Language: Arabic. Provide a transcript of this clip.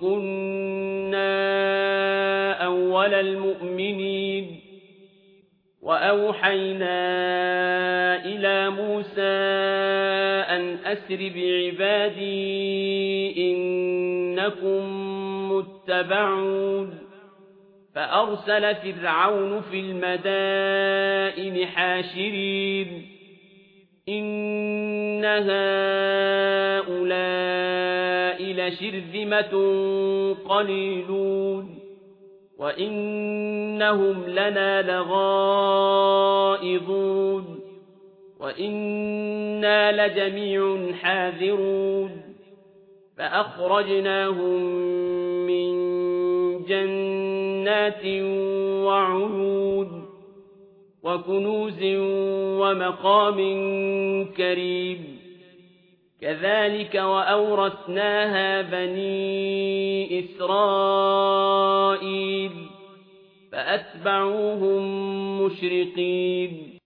كنا أول المؤمنين. وأوحينا إلى موسى أن أسر بعبادي إنكم متبعون. فأرسل فرعون في المدائن حاشرين. إن هؤلاء لشرذمة قليلون وإنهم لنا لغائظون وإنا لجميع حاذرون فأخرجناهم من جنات وعيون وكنوز ومقام كريم كذلك وأورثناها بني إسرائيل فأتبعوهم مشرقين.